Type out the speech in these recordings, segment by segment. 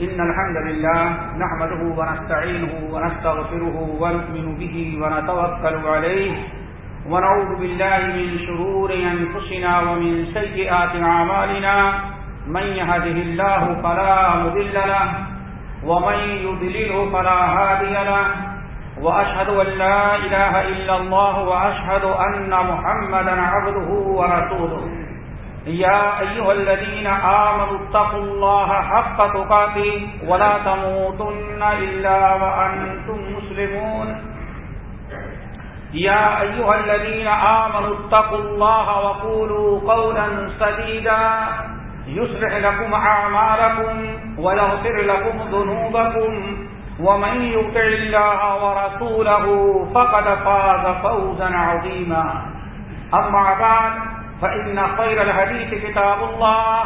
إن الحمد لله نحمده ونستعينه ونستغفره ونؤمن به ونتوكل عليه ونعوذ بالله من شرور أنفسنا ومن سيئات عمالنا من يهده الله فلا مذل له ومن يذلله فلا هادي له وأشهد أن لا إله إلا الله وأشهد أن محمدا عبده ورسوله يا أيها الذين آمنوا اتقوا الله حق تقاتي ولا تموتن إلا وأنتم مسلمون. يا أيها الذين آمنوا اتقوا الله وقولوا قولا سديدا. يسرح لكم أعمالكم ويغفر لكم ذنوبكم. ومن يطع الله ورسوله فقد فاز فوزا عظيما. أما بعد فإن خير الهديث كتاب الله،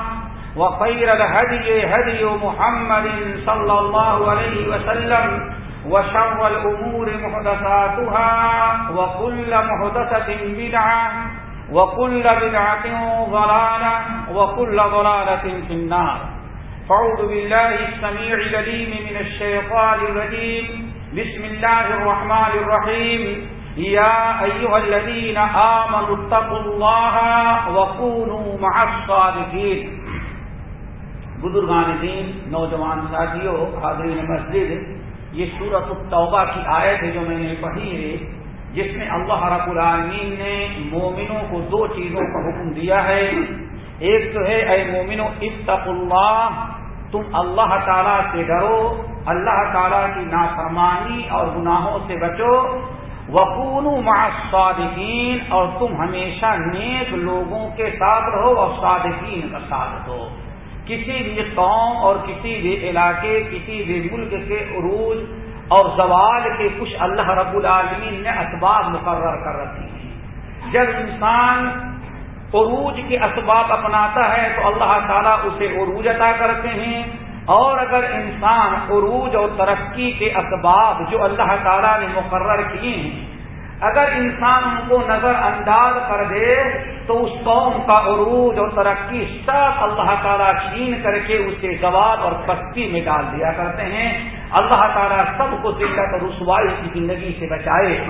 وخير الهدي هدي محمد صلى الله عليه وسلم، وشر الأمور محدثاتها، وكل محدثة بدعة، وكل بدعة ضلالة، وكل ضلالة في النار. فعوذ بالله السميع لليم من الشيطان الرجيم. بسم الله الرحمن الرحيم. يا أيها الذين آمنوا اتقوا الله وكونوا مع الصادقين. بزرگان دین، نوجوان ساتھیوں، حاضرین مسجد، یہ سورت التوبہ کی آیت ہے جو میں نے پڑھی ہے، جس میں اللہ رب العالمین نے مومنوں کو دو چیزوں کا حکم دیا ہے۔ ایک تو ہے، اے مومنو اتق اللہ، تم اللہ تعالیٰ سے ڈرو، اللہ تعالیٰ کی نافرمانی اور گناہوں سے بچو۔ وقون صادقین اور تم ہمیشہ نیک لوگوں کے ساتھ رہو اور صادقین کا ساتھ دو کسی بھی قوم اور کسی بھی علاقے، کسی بھی ملک کے عروج اور زوال کے کچھ اللہ رب العالمین نے اسباب مقرر کر رکھی ہیں۔ جب انسان عروج کے اسباب اپناتا ہے تو اللہ تعالیٰ اسے عروج عطا کرتے ہیں۔ اور اگر انسان عروج اور ترقی کے اسباب جو اللہ تعالیٰ نے مقرر کیے ہیں، اگر انسان ان کو نظر انداز کر دے، تو اس قوم کا عروج اور ترقی سب اللہ تعالیٰ چھین کر کے اسے زوال اور پستی میں ڈال دیا کرتے ہیں۔ اللہ تعالیٰ سب کو دقت اور رسوائی کی زندگی سے بچائے۔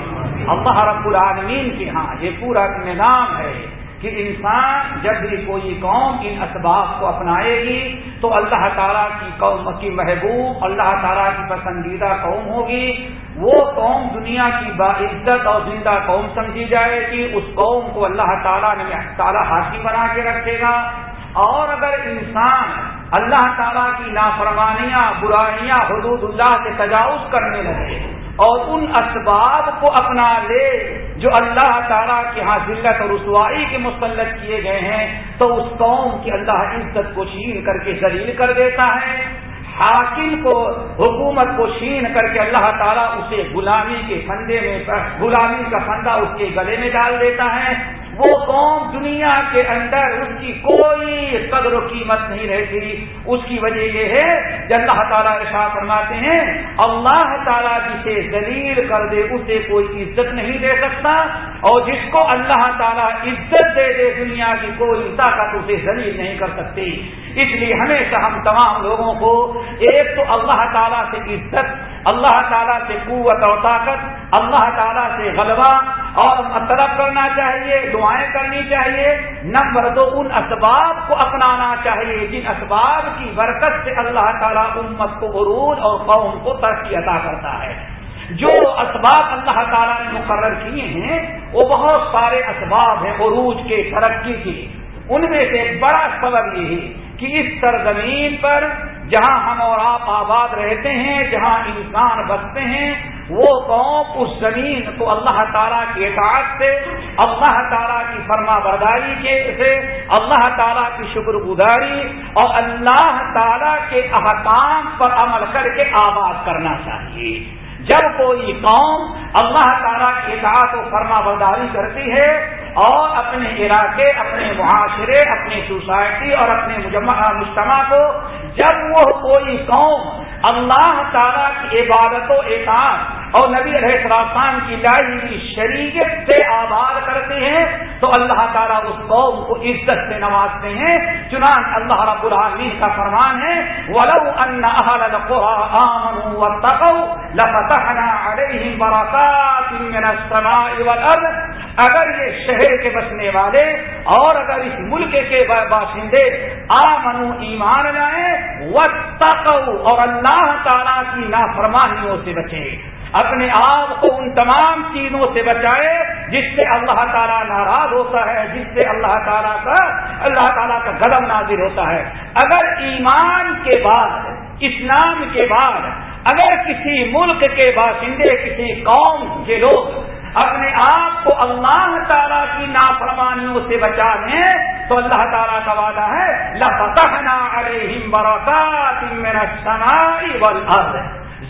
اللہ رب العالمین کے ہاں یہ پورا نظام ہے۔ کہ انسان جب بھی کوئی قوم ان اسباب کو اپنائے گی تو اللہ تعالیٰ کی قوم کی محبوب، اللہ تعالیٰ کی پسندیدہ قوم ہوگی۔ وہ قوم دنیا کی باعزت اور زندہ قوم سمجھی جائے گی۔ اس قوم کو اللہ تعالیٰ نے تعالیٰ حاصل بنا کے رکھے گا۔ اور اگر انسان اللہ تعالیٰ کی نافرمانیاں، برائیاں حدود اللہ سے تجاوز کرنے لگے اور ان اسباب کو اپنا لے جو اللہ تعالیٰ کے ہاں ذلت اور رسوائی کے مسلط کیے گئے ہیں، تو اس قوم کی اللہ عزت کو چھین کر کے ذلیل کر دیتا ہے۔ حاکم کو، حکومت کو چھین کر کے اللہ تعالیٰ اسے غلامی کے فندے میں، غلامی کا فندہ اس کے گلے میں ڈال دیتا ہے۔ وہ قوم دنیا کے اندر اس کی کوئی قدر و قیمت نہیں رہتی۔ اس کی وجہ یہ ہے کہ اللہ تعالیٰ ارشا فرماتے ہیں، اللہ تعالیٰ جسے دلیل کر دے، اسے کوئی عزت نہیں دے سکتا۔ اور جس کو اللہ تعالیٰ عزت دے دے، دنیا کی کوئی طاقت اسے دلیل نہیں کر سکتی۔ اس لیے ہمیشہ ہم تمام لوگوں کو ایک تو اللہ تعالیٰ سے عزت، اللہ تعالیٰ سے قوت اور طاقت، اللہ تعالیٰ سے غلبہ اور طلب کرنا چاہیے، دعائیں کرنی چاہیے۔ نمبر دو، ان اسباب کو اپنانا چاہیے، جن اسباب کی برکت سے اللہ تعالیٰ امت کو عروج اور قوم کو ترقی عطا کرتا ہے۔ جو اسباب اللہ تعالیٰ نے مقرر کیے ہیں، وہ بہت سارے اسباب ہیں عروج کے، ترقی کے۔ ان میں سے ایک بڑا سبب یہ ہے کہ اس سرزمین پر جہاں ہم اور آپ آباد رہتے ہیں، جہاں انسان بستے ہیں وہ قوم اس زمین کو اللہ تعالیٰ کی اطاعت سے، اللہ تعالیٰ کی فرما برداری کے سے، اللہ تعالیٰ کی شکر گزاری اور اللہ تعالیٰ کے احکام پر عمل کر کے آباد کرنا چاہیے۔ جب کوئی قوم اللہ تعالیٰ کی اطاعت و فرما برداری کرتی ہے اور اپنے علاقے، اپنے معاشرے، اپنی سوسائٹی اور اپنے مجتمع کو، جب وہ کوئی قوم اللہ تعالیٰ کی عبادت و اطاعت اور نبی علیہ السلام کی لائی شریعت سے آباد کرتے ہیں، تو اللہ تعالیٰ اس قوم کو عزت سے نوازتے ہیں۔ چنان اللہ رب العالمین کا فرمان ہے، ولو ان اہل القرى آمنوا واتقوا لفتحنا عليهم بركات من السماء والارض اگر یہ شہر کے بسنے والے اور اگر اس ملک کے باشندے آمنو ایمان لائیں، واتقوا اور اللہ تعالیٰ کی نافرمانیوں سے بچے اپنے آپ کو ان تمام چیزوں سے بچائے جس سے اللہ تعالیٰ ناراض ہوتا ہے، جس سے اللہ تعالیٰ کا، اللہ تعالیٰ کا قدم نازر ہوتا ہے۔ اگر ایمان کے بعد، اسلام کے بعد، اگر کسی ملک کے باشندے، کسی قوم کے لوگ اپنے آپ کو اللہ تعالیٰ کی نافرمانیوں سے بچا لیں تو اللہ تعالیٰ کا وعدہ ہے، لفتحنا علیہم برکات من السماء والارض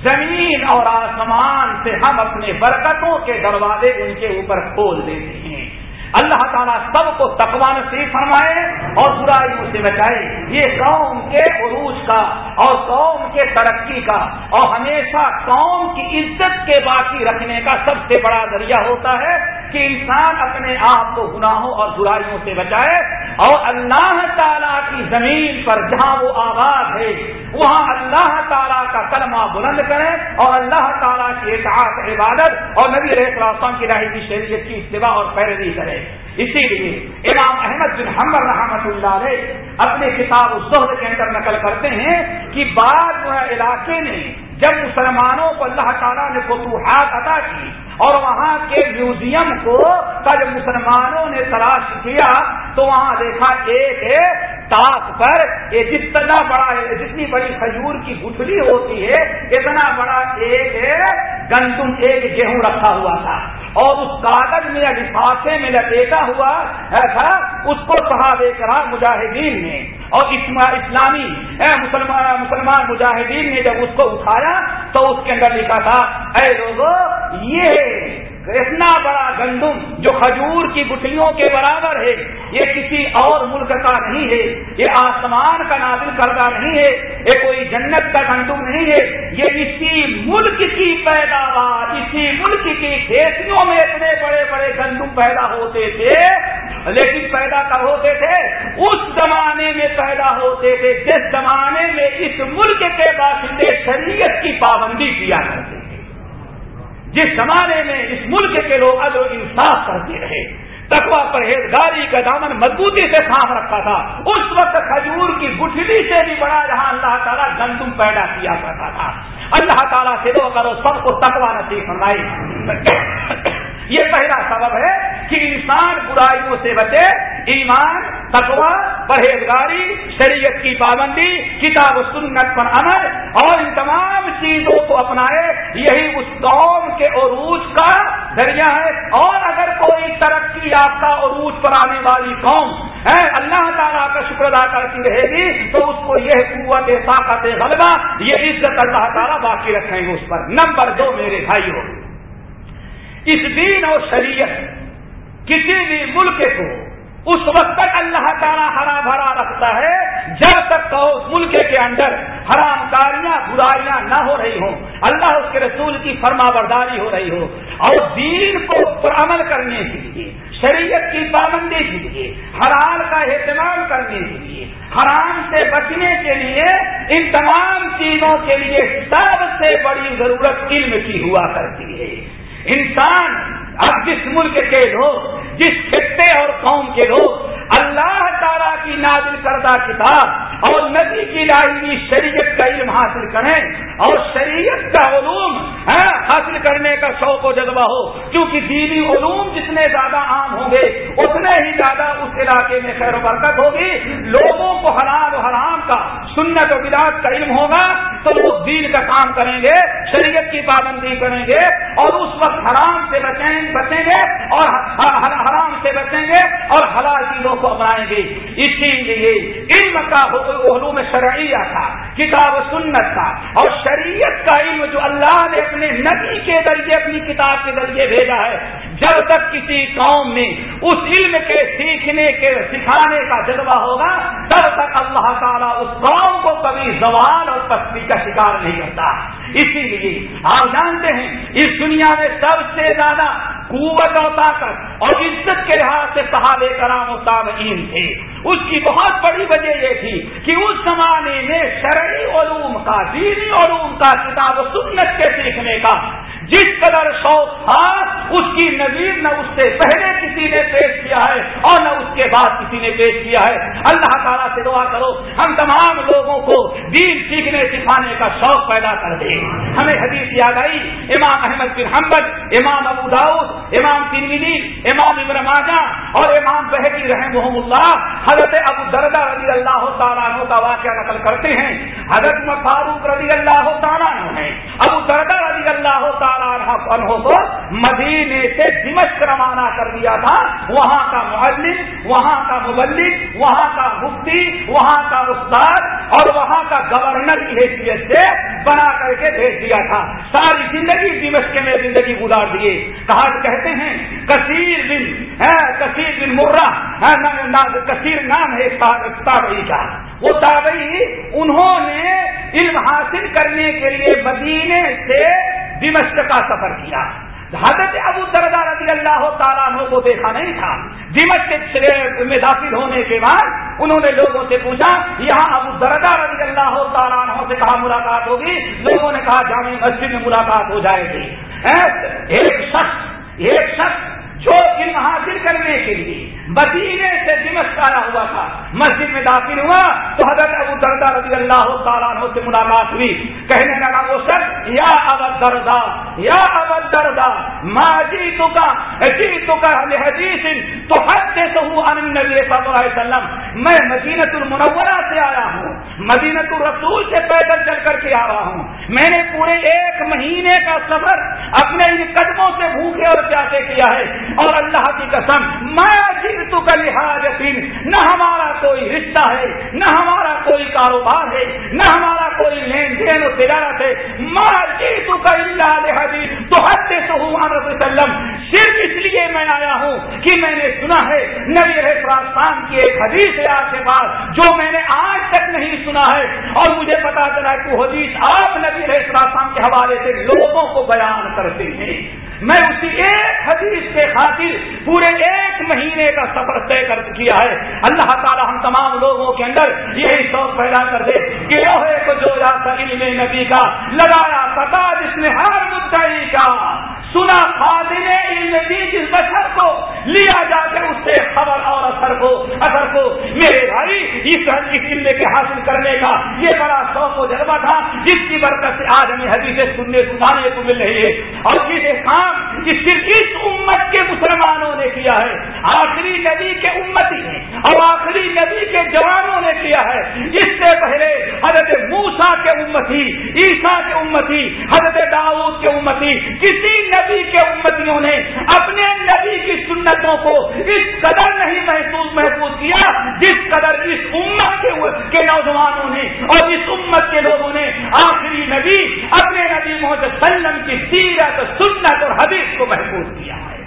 زمین اور آسمان سے ہم اپنے برکتوں کے دروازے ان کے اوپر کھول دیتے ہیں۔ اللہ تعالیٰ سب کو تقوا نصیب فرمائے اور برائیوں سے بچائے یہ قوم کے عروج کا اور قوم کے ترقی کا اور ہمیشہ قوم کی عزت کے باقی رکھنے کا سب سے بڑا ذریعہ ہوتا ہے۔ کہ انسان اپنے آپ کو گناہوں اور برائیوں سے بچائے اور اللہ تعالیٰ کی زمین پر جہاں وہ آباد ہے، وہاں اللہ تعالیٰ کا کلمہ بلند کرے اور اللہ تعالیٰ کی اطاعت، عبادت اور نبی السلام کی راہ کی شریعت کی اتباع اور پیروی کرے اسی لیے امام احمد بن حمر رحمت اللہ علیہ اپنے کتاب الزہد کے اندر نقل کرتے ہیں کہ بعض علاقے نے جب مسلمانوں کو اللہ تعالیٰ نے فتوحات عطا کی اور وہاں کے میوزیم کو جب مسلمانوں نے تلاش کیا تو وہاں دیکھا ایک تاک پر، یہ جتنا بڑا جتنی بڑی کھجور کی گٹھلی ہوتی ہے، اتنا بڑا ایک گندم ایک گیہوں رکھا ہوا تھا۔ اور اس کاغذ میں یا لفافے میں لپیٹا ہوا تھا، اس کو صحابہ کرام مجاہدین نے اور اسلامی مسلمان مجاہدین نے جب اس کو اٹھایا تو اس کے اندر لکھا تھا، اے لوگوں یہ اتنا بڑا گندم جو کھجور کی گٹھلیوں کے برابر ہے، یہ کسی اور ملک کا نہیں ہے، یہ آسمان کا نازل کردہ نہیں ہے، یہ کوئی جنت کا گندم نہیں ہے، یہ اسی ملک کی پیداوار، اسی ملک کی کھیتیوں میں اتنے بڑے بڑے گندم پیدا ہوتے تھے لیکن پیدا کب ہوتے تھے؟ اس زمانے میں پیدا ہوتے تھے، جس زمانے میں اس ملک کے باشندے شریعت کی پابندی کیا کرتے تھے۔ جس زمانے میں اس ملک کے لوگ ادو انصاف کرتے رہے۔ تقوا پرہیزگاری کا دامن مضبوطی سے تھام رکھا تھا۔ اس وقت کھجور کی گٹھلی سے بھی بڑا جہاں اللہ تعالیٰ گندم پیدا کیا کرتا تھا۔ اللہ تعالیٰ سے دو کرو، سب کو تقوا نصیب فرمائی یہ پہلا سبب ہے کہ انسان برائیوں سے بچے، ایمان تقوا پرہیزگاری، شریعت کی پابندی، کتاب و سنت پر عمل اور ان تمام چیزوں کو اپنائے، یہی اس قوم کے عروج کا ذریعہ ہے۔ اور اگر کوئی ترقی یافتہ عروج پر آنے والی قوم ہے اللہ تعالیٰ کا شکر ادا کرتی رہے گی، تو اس کو یہ قوت، طاقت، غلبہ، یہ عزت اللہ تعالیٰ باقی رکھیں گے اس پر۔ نمبر دو میرے بھائی ہو اس دین اور شریعت کسی بھی ملک کو اس وقت تک اللہ تعالیٰ ہرا بھرا رکھتا ہے، جب تک تو ملک کے اندر حرام کاریاں برائیاں نہ ہو رہی ہوں، اللہ اس کے رسول کی فرما برداری ہو رہی ہو، اور دین کو پر عمل کرنے کے لیے، شریعت کی پابندی کے لیے حرال کا اہتمام کرنے کے لیے، حرام سے بچنے کے لیے، ان تمام چیزوں کے لیے سب سے بڑی ضرورت علم کی ہوا کرتی ہے۔ انسان اب جس ملک کے لوگ، جس خطے اور قوم کے لوگ، اللہ تعالیٰ کی نازل کردہ کتاب اور نبی کی لائی شریعت کا علم حاصل کریں اور شریعت کا علوم حاصل کرنے کا شوق و جذبہ ہو۔ کیونکہ دینی علوم جتنے زیادہ عام ہوں گے، اتنے ہی زیادہ اس علاقے میں خیر و برکت ہوگی۔ لوگوں کو حلال و حرام کا، سنت و بداعت کا علم ہوگا۔ تو وہ دین کا کام کریں گے، شریعت کی پابندی کریں گے اور اس وقت حرام سے بچیں بچیں گے اور حرام سے بچیں گے اور حلال چیزوں کو اپنائیں گے۔ اسی لیے علم کا علوم شرعیہ تھا۔ کتاب و سنت کا اور شریعت کا علم جو اللہ نے اپنے نبی کے ذریعے، اپنی کتاب کے ذریعے بھیجا ہے جب تک کسی قوم میں اس علم کے سیکھنے کے سکھانے کا جذبہ ہوگا، تب تک اللہ تعالیٰ اس قوم کو کبھی زوال اور پستی کا شکار نہیں کرتا۔ اسی لیے آپ جانتے ہیں، اس دنیا میں سب سے زیادہ قوت اور طاقت اور عزت کے لحاظ سے صحابہ کرام و تابعین تھے۔ اس کی بہت بڑی وجہ یہ تھی کہ اس زمانے میں شرعی علوم کا، دینی علوم کا، کتاب و سنت کے سیکھنے کا جس قدر شوق تھا اس کی نظیر نہ اس سے پہلے کسی نے پیش کیا ہے اور نہ اس کے بعد کسی نے پیش کیا ہے۔ اللہ تعالیٰ سے دعا کرو، ہم تمام لوگوں کو دین سیکھنے، سکھانے کا شوق پیدا کر دے ہمیں حدیث یاد آئی، امام احمد بن حمد امام ابو داؤد، امام تنوینی امام ابن ماجہ اور امام بحری رحم اللہ حضرت ابو دردہ رضی اللہ تعالیٰ کا واقعہ نقل کرتے ہیں۔ حضرت فاروق رضی اللہ تعالیٰ ہے ابو دردہ رضی اللہ تعالیٰ عنہ کو مدینے سے دمشق روانہ کر دیا تھا۔ وہاں کا معلم، وہاں کا مبلک وہاں کا مفتی، وہاں کا استاد اور وہاں کا گورنر کی حیثیت سے بنا کر کے بھیج دیا تھا۔ ساری زندگی دمشق میں زندگی گزار دیے۔ کہا کہتے ہیں، کثیر بن کثیر بن مرہ کثیر نام ہے تابعی کا۔ وہ تابعی انہوں نے علم حاصل کرنے کے لیے مدینے سے دمشق کا سفر کیا۔ حضرت ابو دردا رضی اللہ تعالیٰ عنہ کو دیکھا نہیں تھا۔ دمشق میں داخل ہونے کے بعد انہوں نے لوگوں سے پوچھا، یہاں ابو دردا رضی اللہ تعالیٰ عنہ سے کہا ملاقات ہوگی؟ لوگوں نے کہا، جامع مسجد میں ملاقات ہو جائے گی۔ ایک شخص ایک شخص جو علم حاصل کرنے کے لیے مدینے سے دمشق آیا ہوا تھا۔ مسجد میں داخل ہوا تو حضرت ابو دردا رضی اللہ تعالیٰ عنہ سے ملاقات ہوئی۔ کہنے لگا وہ سر، یا ابد دردا یا ابد دردا ماں جی تو کا جی تو کا حدیث تو حد سے تو ہوں ان نبی صلی اللہ علیہ وسلم۔ میں مدینت المنورہ سے آیا ہوں۔ مدینت الرسول سے پیدل چل کر کے آ رہا ہوں۔ میں نے پورے ایک مہینے کا سفر اپنے ان قدموں سے بھوکے اور پیاسے کیا ہے۔ اور اللہ کی قسم میں تو کا لحاظ نہ ہمارا کوئی رشتہ ہے، نہ ہمارا کوئی کاروبار ہے، نہ ہمارا کوئی لین دین و تجارت ہے۔ ماں جی تو کا اللہ تو حد سے وسلم۔ صرف اس لیے میں آیا ہوں کہ میں نے سنا ہے، نبی رحسان کی ایک حدیث ہے آپ کے پاس جو میں نے آج تک نہیں سنا ہے۔ اور مجھے پتا چلا کہ حدیث آپ نبی رحسان کے حوالے سے لوگوں کو بیان کرتے ہیں۔ میں اسی ایک حدیث کے خاطر پورے ایک مہینے کا سفر طے کر کیا ہے۔ اللہ تعالی ہم تمام لوگوں کے اندر یہی شوق پیدا کر دے کہ لوہے کو جو جاتا علم نبی کا، لگایا پتا جس نے ہر مدعی کا۔ سنا خادم علم دی جس بشر کو لیا جا کے اس سے خبر اور اثر کو اثر کو میرے بھائی، اس علم کے حاصل کرنے کا یہ بڑا شوق و جذبہ تھا، جس کی برکت سے آج ہمیں حدیثیں سننے سنانے کو مل رہی ہے۔ اور یہ کام کہ صرف اس امت کے مسلمانوں نے کیا ہے۔ آخری نبی کے امتی نے اور آخری نبی کے جوانوں نے کیا ہے۔ اس سے پہلے حضرت موسا کے امتی، عیسیٰ کے امتی، حضرت داؤد کے امتی، کسی نبی کے امتیوں نے اپنے نبی کی سنتوں کو اس قدر نہیں محسوس محفوظ کیا جس قدر اس امت کے نوجوانوں نے اور اس امت کے لوگوں نے آخری نبی اپنے نبی محمد وسلم کی سیرت سنت اور حدیث کو محفوظ کیا ہے۔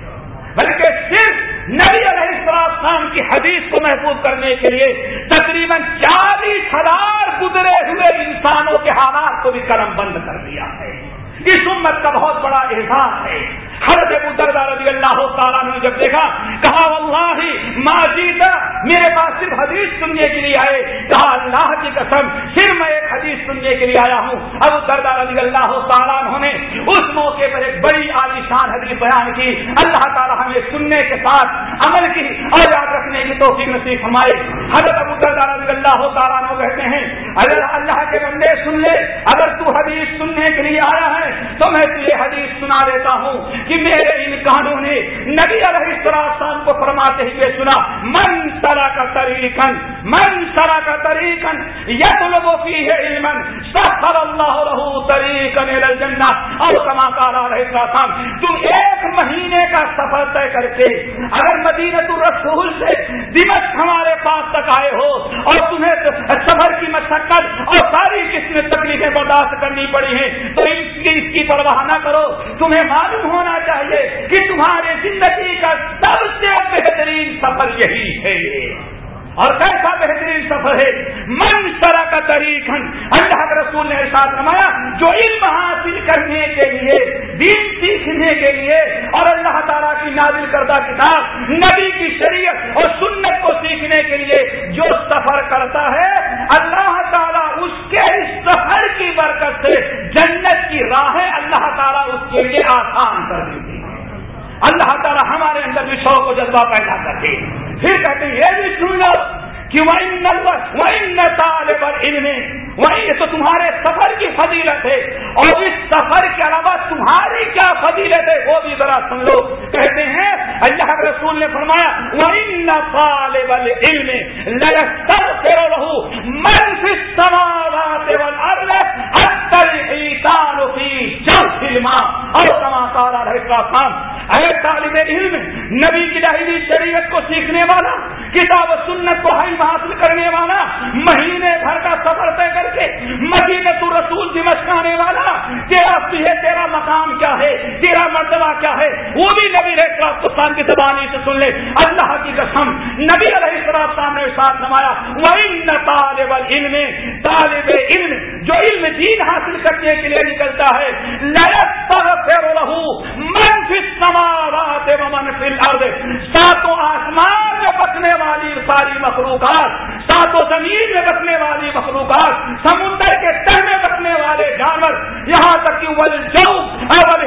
بلکہ صرف نبی علیہ السلام کی حدیث کو محفوظ کرنے کے لیے تقریباً چالیس ہزار گزرے ہوئے انسانوں کے حالات کو بھی کرم بند کر دیا ہے۔ اس امت کا بہت بڑا احساس ہے۔ حضرت ابو دردہ رضی اللہ تعالیٰ نے جب دیکھا، کہا، واللہ، ما جیتا، میرے پاس صرف حدیث سننے کے لیے آئے۔ کہا، اللہ کی قسم صرف میں ایک حدیث سننے کے لیے آیا ہوں۔ ابو دردہ رضی اللہ تعالیٰ نے اس موقع پر ایک بڑی عالیشان حدیث بیان کی۔ اللہ تعالیٰ ہمیں سننے کے ساتھ عمل کی اور یاد رکھنے کی توفیق نصیب ہمارے حضرت ابو دردہ رضی اللہ تعالیٰ کہتے ہیں، اگر اللہ کے بندے سن لے، اگر تو حدیث سننے کے لیے آیا ہے، تو میں تجھے حدیث سنا دیتا ہوں کہ میرے ان نے نبی علیہ السلام کو فرماتے ہوئے سنا، من سرا کا تریقن من سرا کا تریقن یت لوگوں کی ہے علم سفر اللہ رہو تریقن الجنہ. اور کما کارا رہے السلام، تم ایک مہینے کا سفر طے کر کے اگر مدینت الرسول سے دمش ہمارے پاس تک آئے ہو اور تمہیں سفر کی مشقت اور ساری قسم تکلیفیں برداشت کرنی پڑی ہیں، تو اس کی اس کی پرواہ نہ کرو۔ تمہیں معلوم ہونا چاہیے کہ تمہاری زندگی کا سب سے بہترین سفر یہی ہے اور کیسا بہترین سفر ہے؟ من سرا کا تریقن اللہ کے رسول نے ساتھ نمایا جو علم حاصل کرنے کے لیے، دین سیکھنے کے لیے اور اللہ تعالیٰ کی نازل کردہ کتاب، نبی کی شریعت اور سنت کو سیکھنے کے لیے جو سفر کرتا ہے، اللہ تعالیٰ اس کے اس سفر کی برکت سے جنت کی راہیں اللہ تعالیٰ اس کے لیے آسان کر دیتی اللہ ہمارے اندر بھی شوق و جذبہ پیدا کرتے پھر کہتے ہیں یہ بھی سن لو کہ طالب علم وہی تو تمہارے سفر کی فضیلت ہے۔ اور اس سفر کے علاوہ تمہاری کیا فضیلت ہے؟ وہ بھی ذرا سن لو۔ کہتے ہیں، اللہ کے رسول نے فرمایا وہ طالب علم لگستر رہو رہے کا اے طالب علم، نبی کی لاہری شریعت کو سیکھنے والا، کتاب و سنت کو حل حاصل کرنے والا، مہینے بھر کا سفر طے کر کے مدینہ تو رسول کی مسکانے والا، تیرا ہے، تیرا مقام کیا ہے، تیرا مرتبہ کیا ہے، وہ بھی نبی رہے پاکستان کی زبانی سے سن لے۔ اللہ کی قسم، نبی علیہ السلام سامنے ساتھ نمایا وہ طالب علم طالب علم، جو علم دین حاصل کرنے کے لیے نکلتا ہے سماوات فی الارض ساتوں آسمان میں بسنے والی ساری مخلوقات، ساتوں زمین میں بسنے والی مخلوقات، سمندر کے تہ میں بسنے والے جانور، یہاں تک کہ ول جو اول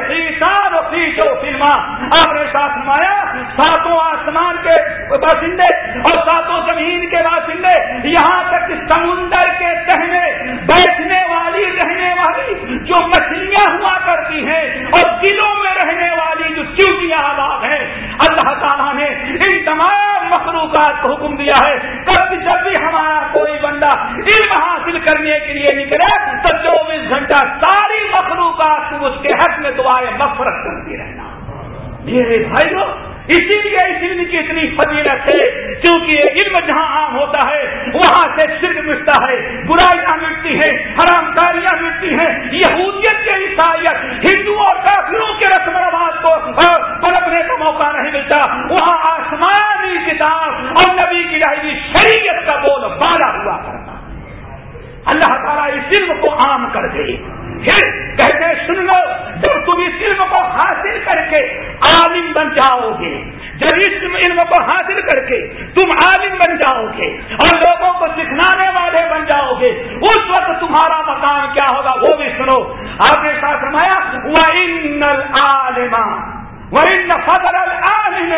فلما آپ نے ساتھ نمایا ساتوں آسمان کے باشندے اور ساتوں زمین کے باشندے، یہاں تک کہ سمندر کے تہ میں بیٹھنے والی رہنے والی جو مچھلیاں ہوا کرتی ہیں اور دلوں میں رہنے والی جو چوٹیاں آباد ہیں، اللہ تعالیٰ نے ان تمام مخلوقات کو حکم دیا ہے۔ کب جب بھی ہمارا کوئی بندہ علم حاصل کرنے کے لیے نکلے، تو چوبیس گھنٹہ ساری مخلوقات کو اس کے حق میں دعائیں مفرت کرتی رہنا۔ میرے بھائی لوگ اسی لیے اس علم کی اتنی فضیلت ہے، کیونکہ علم جہاں عام ہوتا ہے، وہاں سے سرد مٹتا ہے، برائیاں مٹتی ہیں حرام کاریاں مٹتی ہیں، یہودیت کے عیسائیت ہندو اور کافروں کے رسم و رواج کو پلکنے کا موقع نہیں ملتا۔ وہاں آسمانی کتاب اور نبی کی رہی شریعت کا بول بالا ہوا۔ کرتا اللہ تعالیٰ اس علم کو عام کر دے۔ پھر کہتے سن لو، جب تم اس علم کو حاصل کر کے عالم بن جاؤ گے۔ جب اس علم کو حاصل کر کے تم عالم بن جاؤ گے اور لوگوں کو سکھلانے والے بن جاؤ گے، اس وقت تمہارا مقام کیا ہوگا وہ بھی سنو۔ آپ نے ساتھ فرمایا وہ ان عالما وہ ان فضل العالم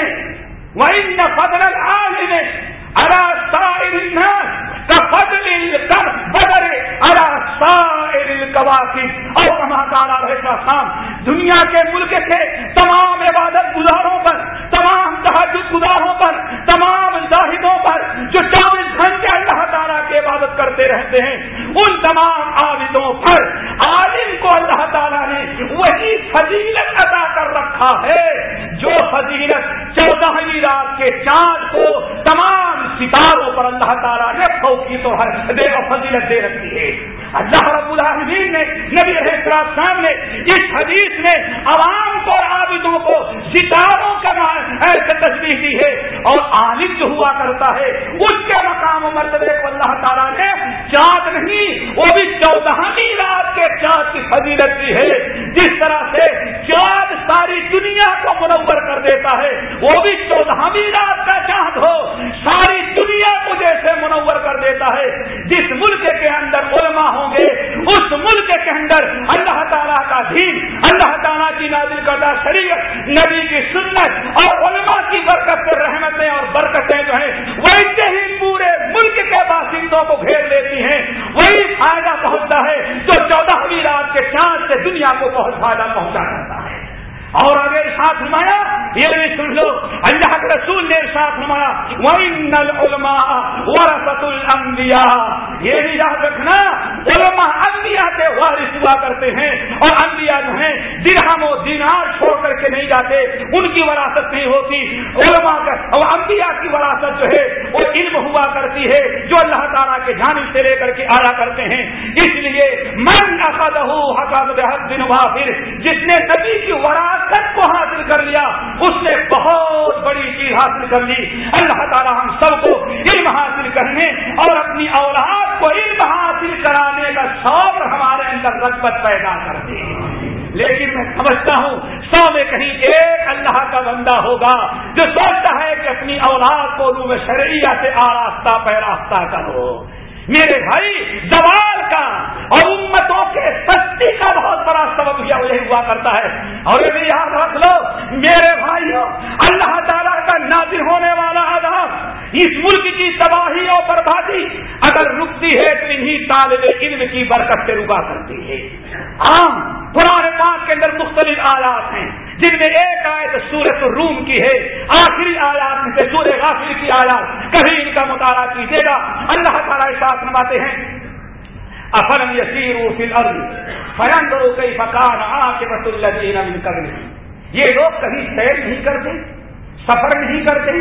وہ ان فضل العالم ارا سائر الناس فضل بدر ارا اور رہتا خان دنیا کے ملک کے تمام عبادت گزاروں پر، تمام تحجد گزاروں پر، تمام زاہدوں پر جو چوبیس گھنٹے اللہ تعالیٰ کی عبادت کرتے رہتے ہیں، ان تمام عابدوں پر عالم کو اللہ تعالیٰ نے وہی فضیلت ادا کر رکھا ہے جو فضیلت چودہویں رات کے چاند کو تمام ستاروں پر اللہ تعالیٰ نے فوکی تو دے فضیلت دے رکھی ہے۔ اللہ رب العالمین نے، نبی السلام نے اس حدیث میں عوام کو اور عابدوں کو ستاروں کا تصویر دی ہے اور عالم جو ہوا کرتا ہے، اس کے مقام و مرتبے کو اللہ تعالیٰ نے چاند نہیں، وہ بھی چودہویں رات کے چاند کی فضیلت دی ہے۔ جس طرح سے چاند ساری دنیا کو منور کر دیتا ہے، وہ بھی چودہویں رات کا چاند ہو، ساری دنیا کو جیسے منور کر دیتا ہے۔ جس ملک کے اندر علماء ہوں گے، اس ملک کے اندر اللہ تعالیٰ کا دین، اللہ تعالیٰ کی نازل کردہ شریعت، نبی کی سنت اور علماء کی برکت سے رحمتیں اور برکتیں جو ہیں، ویسے ہی پورے ملک کے باشندوں کو گھیر لیتی ہیں۔ وہی فائدہ پہنچتا ہے جو چودہویں رات کے چاند سے دنیا کو پہنچ بہت فائدہ پہنچا کرتا ہے۔ اور اگر ساتھ نمایا یہ بھی سن لو، اللہ کے رسول نے ساتھ نمایا وَإِنَّ الْعُلْمَاءَ وَرَسَةُ الْأَنْبِيَاءَ۔ یہ بھی یاد رکھنا علماء انبیاء کے وارث ہوا کرتے ہیں اور انبیاء جو ہیں، درہم و دینار چھوڑ کر کے نہیں جاتے۔ ان کی وراثت نہیں ہوتی۔ علماء کا اور انبیاء کی وراثت جو ہے، وہ علم ہوا کرتی ہے، جو اللہ تعالیٰ کے جانب سے لے کر کے آیا کرتے ہیں۔ اس لیے من اخذہ حق دن پھر جس نے نبی کی وراثت کو حاصل کر لیا، اس نے بہت بڑی چیز حاصل کر لی۔ اللہ تعالیٰ ہم سب کو علم حاصل کرنے اور اپنی اولاد کو علم حاصل کرانے کا شوق ہمارے اندر رغبت پیدا کر دے لیکن میں سمجھتا ہوں سو میں کہیں ایک اللہ کا بندہ ہوگا جو سوچتا ہے کہ اپنی اولاد کو روم شرعیہ سے آراستہ پیراستہ کرو۔ میرے بھائی زوال کا اور امتوں کے سستی کا بہت بڑا سبب یہی ہوا کرتا ہے۔ اور یہ بھی یاد رکھ لو، میرے بھائیوں، اللہ تعالیٰ کا نازر ہونے والا اس ملک کی تباہی اور بربادی اگر رکتی ہے تو انہیں طالب علم کی برکت سے رکا کرتی ہے۔ عام پرانے پاک کے اندر مختلف آیات ہیں، جن میں ایک آیت سورت روم کی ہے۔ آخری آیات میں سے سورہ غافر کی آیات، کبھی ان کا مطالعہ کیجیے گا۔ اللہ تعالیٰ ساتھ نماتے ہیں افرم یسیر فرن کرو کئی فکان آ کے بس اللہ یہ لوگ کبھی سیر نہیں کرتے، سفر نہیں کرتے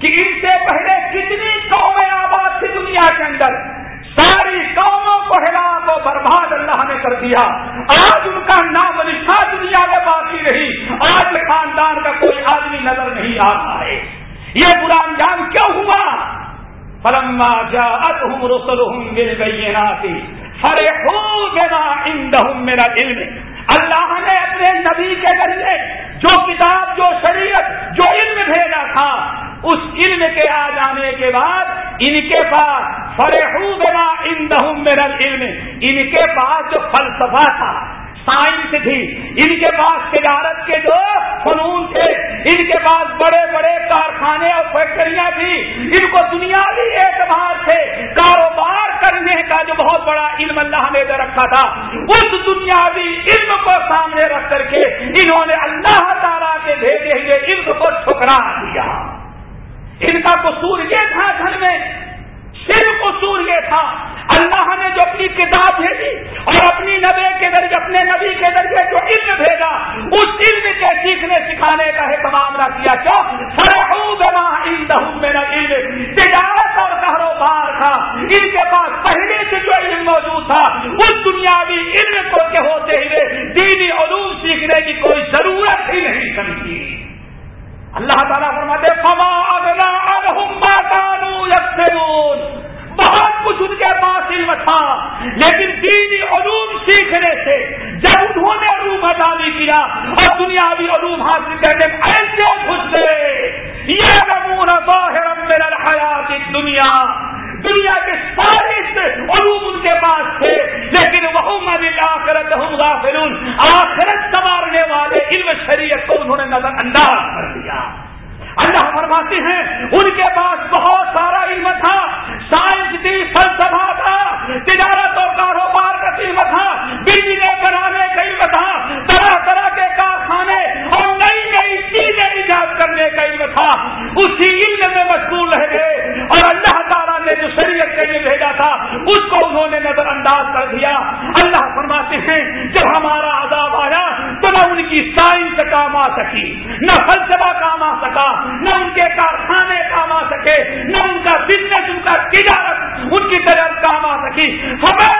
کہ ان سے پہلے کتنی قومیں آباد تھی دنیا کے اندر؟ ساری قوموں کو ہلا کو برباد اللہ نے کر دیا۔ آج ان کا نام نشا دنیا میں باقی رہی آج خاندان کا کوئی آدمی نظر نہیں آ رہا ہے۔ یہ برا انجام کیوں ہوا؟ پلما جا ہوں رسل ہوں مل گئی فرے میرا علم اللہ نے اپنے نبی کے ذریعے جو کتاب، جو شریعت، جو علم بھیجا تھا اس علم کے آ جانے کے بعد ان کے پاس فرحو بنا ان دہم میرا علم ان کے پاس جو فلسفہ تھا، سائنس تھی، ان کے پاس تجارت کے جو فنون تھے، ان کے پاس بڑے بڑے کارخانے اور فیکٹریاں تھی ان کو دنیاوی اعتبار سے کاروبار کرنے کا جو بہت بڑا علم اللہ نے دے رکھا تھا، اس دنیاوی علم کو سامنے رکھ کر کے انہوں نے اللہ تعالیٰ کے بھیجے ہوئے علم کو ٹھکرا دیا۔ ان کا قصور یہ تھا گھر میں صرف قصور یہ تھا۔ اللہ نے جو اپنی کتاب بھیجی اور اپنی نبی کے ذریعے اپنے نبی کے ذریعے جو علم بھیجا، اس علم کے سیکھنے سکھانے کا اہتمام نہ کیا۔ کیا؟ میرا علم تجارت اور کاروبار تھا۔ ان کے پاس پہلے سے جو علم موجود تھا اس دنیاوی علم کو کے ہوتے ہوئے دینی علوم سیکھنے کی کوئی ضرورت ہی نہیں سمجھی اللہ تعالیٰ فرماتے بہت کچھ ان کے پاس علم تھا، لیکن دینی علوم سیکھنے سے، جب انہوں نے علوم ادالی کیا اور دنیاوی علوم حاصل کرنے ایسے خوش گئے۔ یہ نمونہ ظاہر میرا حیات دنیا دنیا کے سارے علوم ان کے پاس تھے، لیکن وہ آخرت ہوں غافلون۔ آخرت سنوارنے والے علم شریعت کو انہوں نے نظر انداز کر دیا۔ اللہ فرماتے ہیں، ان کے پاس بہت سارا علم تھا۔ سائنس کی فلسفہ تھا، تجارت اور کاروبار کا علم تھا۔ بجلی بنانے کا علم تھا طرح طرح کے کارخانے اور نئی نئی ایجاد کرنے کا علم تھا، اسی علم میں مشغول رہ گئے اور اللہ تعالیٰ نے جو شریعت کے لیے بھیجا تھا، اس کو انہوں نے نظر انداز کر دیا۔ اللہ فرماتے ہیں، جب ہمارا عذاب آیا تو نہ ان کی سائنس کام آ سکی، نہ فلسفہ کام آ سکا، نہ ان کے کارخانے کام آ سکے، نہ ان کا بزنس ان کا تجارت ان کی طرف کام آ سکی۔ ہمیں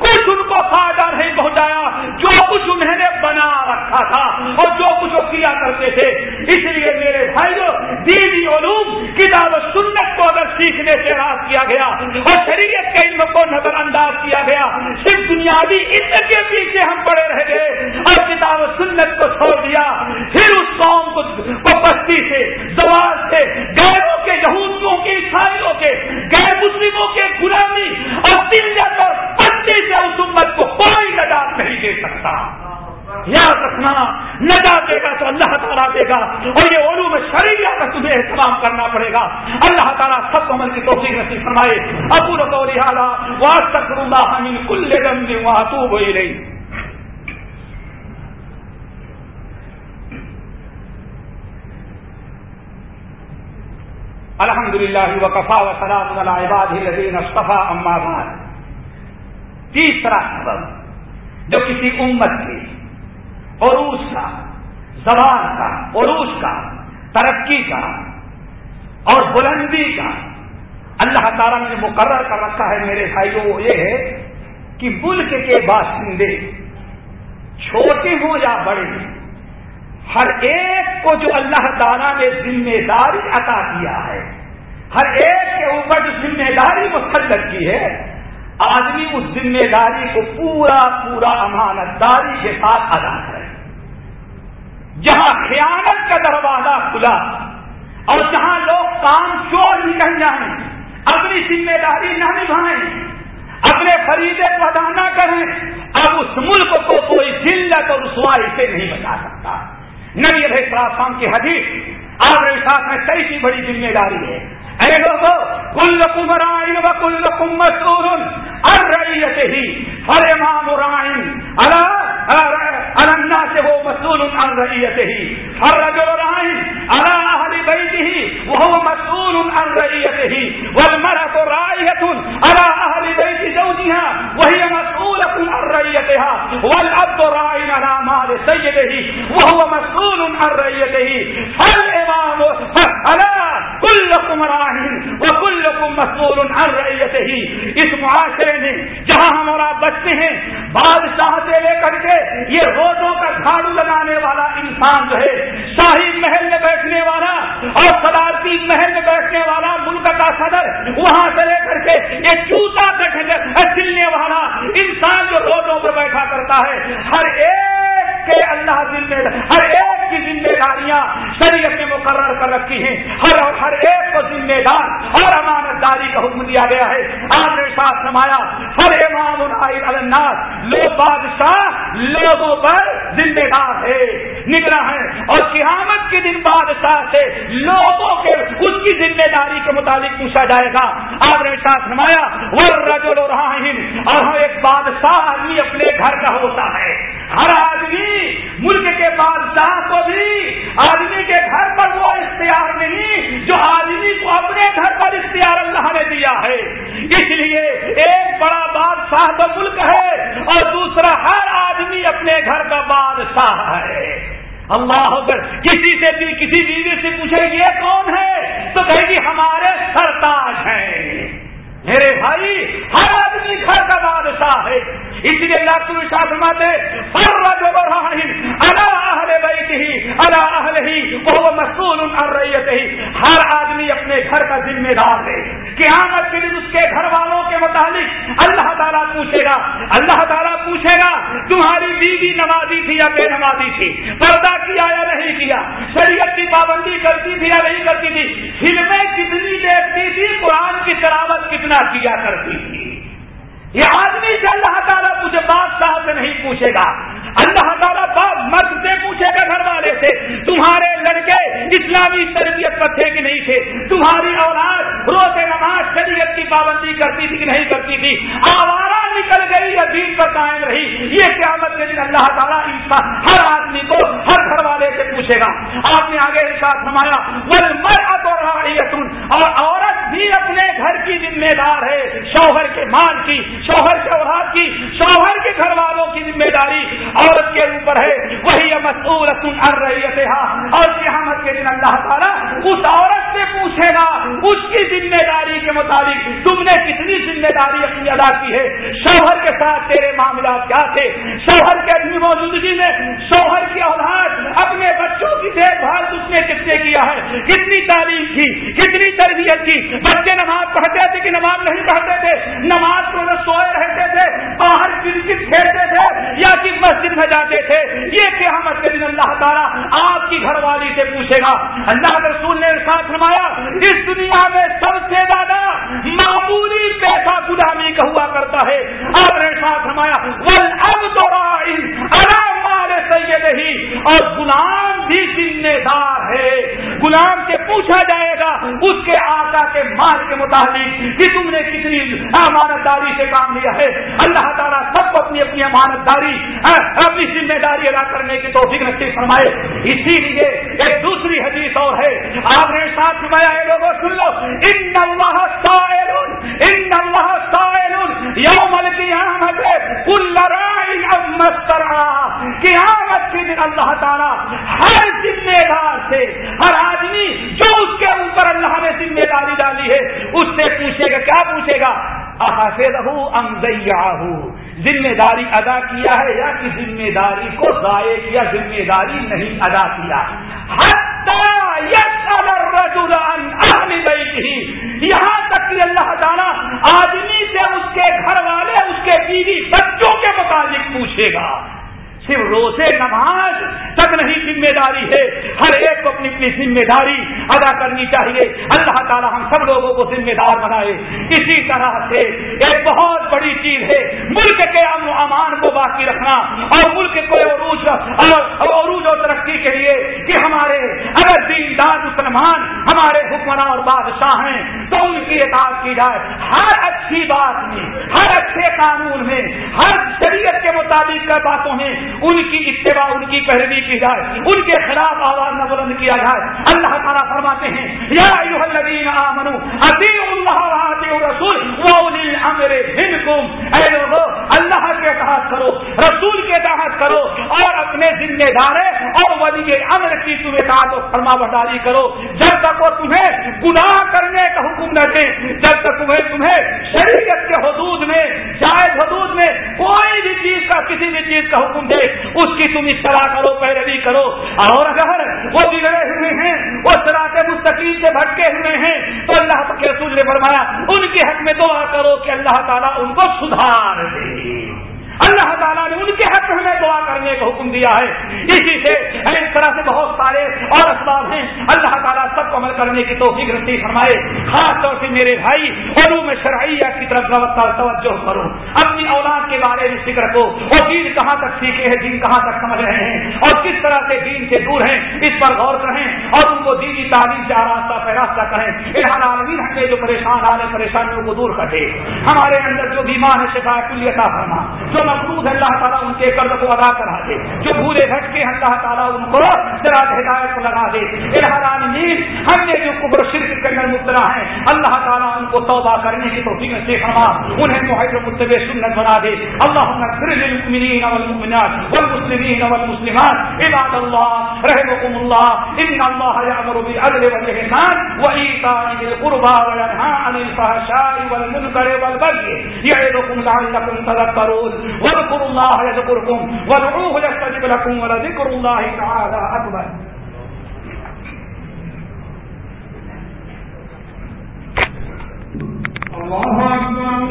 کچھ ان کو فائدہ نہیں پہنچایا جو بنا رکھا تھا اور جو کچھ وہ کیا کرتے تھے، اس لیے میرے بھائیوں دینی علوم، کتاب و سنت کو اگر سیکھنے سے راز کیا گیا اور شریعت کے علم کو نظر انداز کیا گیا، صرف دنیاوی علم کے پیچھے ہم پڑے رہ گئے اور کتاب و سنت کو چھوڑ دیا۔ پھر اس قوم کو بستی سے، زوال سے، غیروں کے، یہودیوں کے عیسائیوں کے، غیر مسلموں کے غلامی اور دلت اور پتی سے اس امت کو کوئی نجات نہیں دے سکتا۔ یاد رکھنا نجات دے گا تو اللہ تعالیٰ دے گا، اور یہ علوم شریعہ کا تمہیں اہتمام کرنا پڑے گا۔ اللہ تعالیٰ سب عمل کی توفیق نصیب فرمائے۔ ابو رکو لہٰذا واس تک کل گندی وہاں تو ہوئی رہی الحمد للہ وقفا وسلام عباد الدین اصطفیٰ، اما بعد۔ تیسرا سبب جو کسی امت کی عروج کا، زبان کا عروج کا، ترقی کا، اور بلندی کا۔ اللہ تعالیٰ نے مقرر کر رکھا ہے میرے بھائیوں، وہ یہ ہے کہ ملک کے باشندے، چھوٹے ہوں یا بڑے ہوں ہر ایک کو جو اللہ تعالیٰ نے ذمہ داری عطا کیا ہے، ہر ایک کے اوپر جو ذمہ داری مسلط کی ہے، آدمی اس ذمہ داری کو پورا پورا امانت داری کے ساتھ ادا کرے۔ جہاں خیانت کا دروازہ کھلا اور جہاں لوگ کام چور نکل جائیں، اپنی ذمہ داری نہ نبھائیں اپنے فریدے کو ادا نہ کریں، اب اس ملک کو کوئی ذلت اور رسوائی سے نہیں بچا سکتا۔ نبی علیہ السلام کی حدیث آپ کے ساتھ میں کئی بڑی ذمہ داری ہے۔ اے لوگوں کل کمرائن و کل کم مسور ار ہی ہر امام رائن النا سے وہ مسول ان ریت ہی ہر رجو رائن اللہ ہری بیت ہی وہ مسول ان ریت ہی والمرأة تو رائت اللہ ہری بیت زوجها وهي مسؤولة عن رعيتها والأب راعي على مال سيده وهو مسؤول عن رعيته فالإمام ألا كلكم راع وہ کل کو مسول ان رہی ہی اس معاشرے میں جہاں ہمارا بچتے ہیں بادشاہ سے لے کر کے یہ روزوں کا جھاڑو لگانے والا انسان جو ہے، شاہی محل میں بیٹھنے والا اور صدارتی محل میں بیٹھنے والا ملک کا صدر، وہاں سے لے کر کے یہ چوتا سلنے والا انسان جو روزوں پر بیٹھا کرتا ہے، ہر ایک کے اللہ ذمہ ہر ایک کی ذمہ داریاں شریعت میں مقرر کر رکھی ہیں۔ ہر ہر ایک کو ذمہ دار اور امانت داری کا حکم دیا گیا ہے۔ آپ نے ساتھ سمایا ہر امام الناس لوگ بادشاہ، لوگوں پر ذمہ دار ہے، نگراں ہے اور قیامت کے دن بادشاہ سے لوگوں کے اس کی ذمہ داری کے مطابق پوچھا جائے گا۔ آپ نے ساتھ سمایا وہ رجول اور ایک بادشاہ آدمی اپنے گھر کا ہوتا ہے۔ ہر آدمی ملک کے بادشاہ کو بھی آدمی کے گھر پر وہ اختیار نہیں جو آدمی کو اپنے گھر پر اختیار اللہ نے دیا ہے۔ اس لیے ایک بڑا بادشاہ تو ملک ہے اور دوسرا ہر آدمی اپنے گھر کا بادشاہ ہے۔ اللہ اگر کسی سے بھی، کسی بیوی سے پوچھے یہ کون ہے؟ تو کہیں گی ہمارے سرتاج ہیں۔ میرے بھائی، ہر آدمی گھر کا بادشاہ ہے۔ اس لیے اللہ کو وشاس فرماتے اللہ ہی وہ مسئول ان ریت ہی ہر آدمی اپنے گھر کا ذمہ دار ہے۔ قیامت کے دن اس کے گھر والوں کے متعلق اللہ تعالیٰ پوچھے گا، اللہ تعالیٰ پوچھے گا، تمہاری بیوی نمازی تھی یا بے نمازی تھی؟ پردہ کیا یا نہیں کیا؟ شریعت کی پابندی کرتی تھی یا نہیں کرتی تھی؟ فلمیں کتنی دیکھتی تھی، قرآن کی تلاوت کتنا کیا کرتی تھی؟ یہ آدمی سے اللہ تعالیٰ مجھے بادشاہ سے نہیں پوچھے گا اللہ تعالیٰ باپ مرد سے پوچھے گا گھر والے سے، تمہارے لڑکے اسلامی تربیت پر تھے کہ نہیں تھے؟ تمہاری اولاد روز نماز شریعت کی پابندی کرتی تھی کہ نہیں کرتی تھی؟ آوارہ نکل گئی یا دین پر قائم رہی۔ یہ قیامت کے دن اللہ تعالیٰ انسان ہر آدمی کو ہر گھر والے سے پوچھے گا۔ آپ نے آگے ساتھ سمایا اور عورت بھی اپنے گھر کی ذمہ دار ہے، شوہر کے مال کی، شوہر کے اولاد کی، شوہر کے گھر والوں کی ذمہ داری۔ عورت کے اوپر ہے، وہی مسئول ار رہی ہے اور قیامت کے دن اللہ تعالیٰ اس عورت سے پوچھے گا، اس کی ذمہ داری کے مطابق تم نے کتنی ذمہ داری اپنی ادا کی ہے؟ شوہر کے ساتھ تیرے معاملات کیا تھے؟ شوہر کے اپنی موجودگی میں شوہر کی اولاد، اپنے بچوں کی دیکھ بھال اس نے کتنے کیا ہے؟ کتنی تعلیم کی، کتنی تربیت کی؟ بچے نماز پڑھتے تھے کہ نماز نہیں پڑھتے تھے؟ نماز کو سوئے رہتے تھے، باہر کرکٹ کھیلتے تھے، یا کس مسجد میں جاتے تھے، یہ قیامت کے دن اللہ تعالیٰ آپ کی گھر والی سے پوچھے گا۔ اللہ رسول نے ساتھ فرمایا، اس دنیا میں سب سے زیادہ معمولی پیسہ غلامی کا ہوا کرتا ہے۔ آپ نے ساتھ فرمایا ول اب تو سید ہی اور غلام بھی ذمہ دار ہے۔ غلام سے پوچھا جائے گا، اس کے آقا کے مال کے مطابق کہ تم نے کتنی امانت داری سے کام لیا ہے۔ اللہ تعالیٰ سب کو اپنی اپنی امانت داری اپنی ذمہ داری ادا کرنے کی توفیق نصیب فرمائے۔ اسی لیے ایک دوسری حدیث اور ہے۔ آپ نے ساتھ فرمایا ہے لوگوں، سن لو۔ ان اللہ سائل ان اللہ سائل یوم القیامت کل رائی مسترا قیامت کے دن اللہ تعالیٰ ہر ذمہ دار سے، ہر آدمی جو اس کے اوپر اللہ نے ذمہ داری ڈالی ہے، اس سے پوچھے گا، کیا پوچھے گا؟ ذمہ داری ادا کیا ہے یا کہ ذمہ داری کو ضائع کیا، ذمہ داری نہیں ادا کیا؟ یہاں تک کہ اللہ تعالیٰ آدمی سے اس کے گھر والے، اس کے بیوی بچوں کے مطابق پوچھے گا۔ صرف روزے نماز تک نہیں ذمہ داری ہے۔ ہر ایک کو اپنی اپنی ذمہ داری ادا کرنی چاہیے۔ اللہ تعالی ہم سب لوگوں کو ذمہ دار بنائے۔ اسی طرح سے ایک بہت بڑی چیز ہے، ملک کے امن و امان کو باقی رکھنا اور ملک کو عروج اور عروج اور ترقی کے لیے کہ ہمارے اگر دیندار مسلمان، ہمارے حکمراں اور بادشاہ ہیں، تو ان کی اطاعت کی جائے۔ ہر اچھی بات میں، ہر اچھے قانون میں، ہر شریعت کے مطابق باتوں میں، ان کی اتباع، ان کی پیروی کی جائے، ان کے خلاف آواز نہ بلند کیا جائے۔ اللہ تعالیٰ فرماتے ہیں، یا اللہ رسول امر اے لوگوں اللہ کے تحت کرو، رسول کے تحت کرو، اور اپنے ذمہ دار اور ولی امر کی تمہیں اطاعت و فرما برداری کرو۔ جب تک وہ تمہیں گناہ کرنے کا حکم نہ دے، جب تک تمہیں تمہیں شریعت کے حدود میں، جائز حدود میں کوئی بھی چیز کا، کسی بھی چیز کا حکم دے، اس کی تم اصطلاح کرو، پیروی کرو۔ اور اگر وہ بگڑے ہوئے ہیں، وہ سراط مستقیل سے بھٹکے ہوئے ہیں، تو اللہ کے رسول نے فرمایا ان کے حق میں دعا کرو کہ اللہ تعالیٰ ان کو سدھار دے۔ اللہ تعالیٰ نے ان کے حق میں دعا کرنے کا حکم دیا ہے۔ اسی سے اس طرح سے بہت سارے اور اسباب ہیں۔ اللہ تعالیٰ سب کو عمل کرنے کی توفیق رسی فرمائے۔ خاص طور سے میرے بھائی، علوم شرعیہ کی طرف توجہ کرو۔ اپنی اولاد کے بارے میں فکر کو اور دین کہاں تک سیکھے ہیں، دین کہاں تک سمجھ رہے ہیں؟ اور کس طرح سے دین سے دور ہیں؟ اس پر غور کریں اور ان کو دینی تعلیم سے آراستہ پیراستہ کریں۔ ارحان عالمین ہم جو پریشان آ رہے پریشانیوں کو دور کر دے۔ ہمارے اندر جو بیمار ہے شفا کلیتا فرما۔ جو مقروض ہے، اللہ تعالیٰ ان کے قرض کو ادا کرا دے۔ جو بھولے بھٹکے ہیں، اللہ تعالیٰ ان کو ذرا ہدایت کو لگا دے۔ الحرامین ہم نے جو قبر شرک کے اندر مبتلا ہے اللہ تعالیٰ ان کو توبہ کرنے کی توفیق سے فرما۔ انہیں معاہد متب سنت بنا دے۔ اللہ للمؤمنین والمؤمنات والمسلمین والمسلمات۔ عباد اللہ رحمكم الله ان الله يأمر بالعدل والإحسان وإيتاء ذي القربى وينهى عن الفحشاء والمنكر والبغي يعظكم لعلكم تذكرون وَذْكُرُ اللَّهَ يَذْكُرْكُمْ وادعوه يَسْتَجِبْ لَكُمْ ولذكر اللَّهِ تَعَالَى أَكْبَرُ. اللہ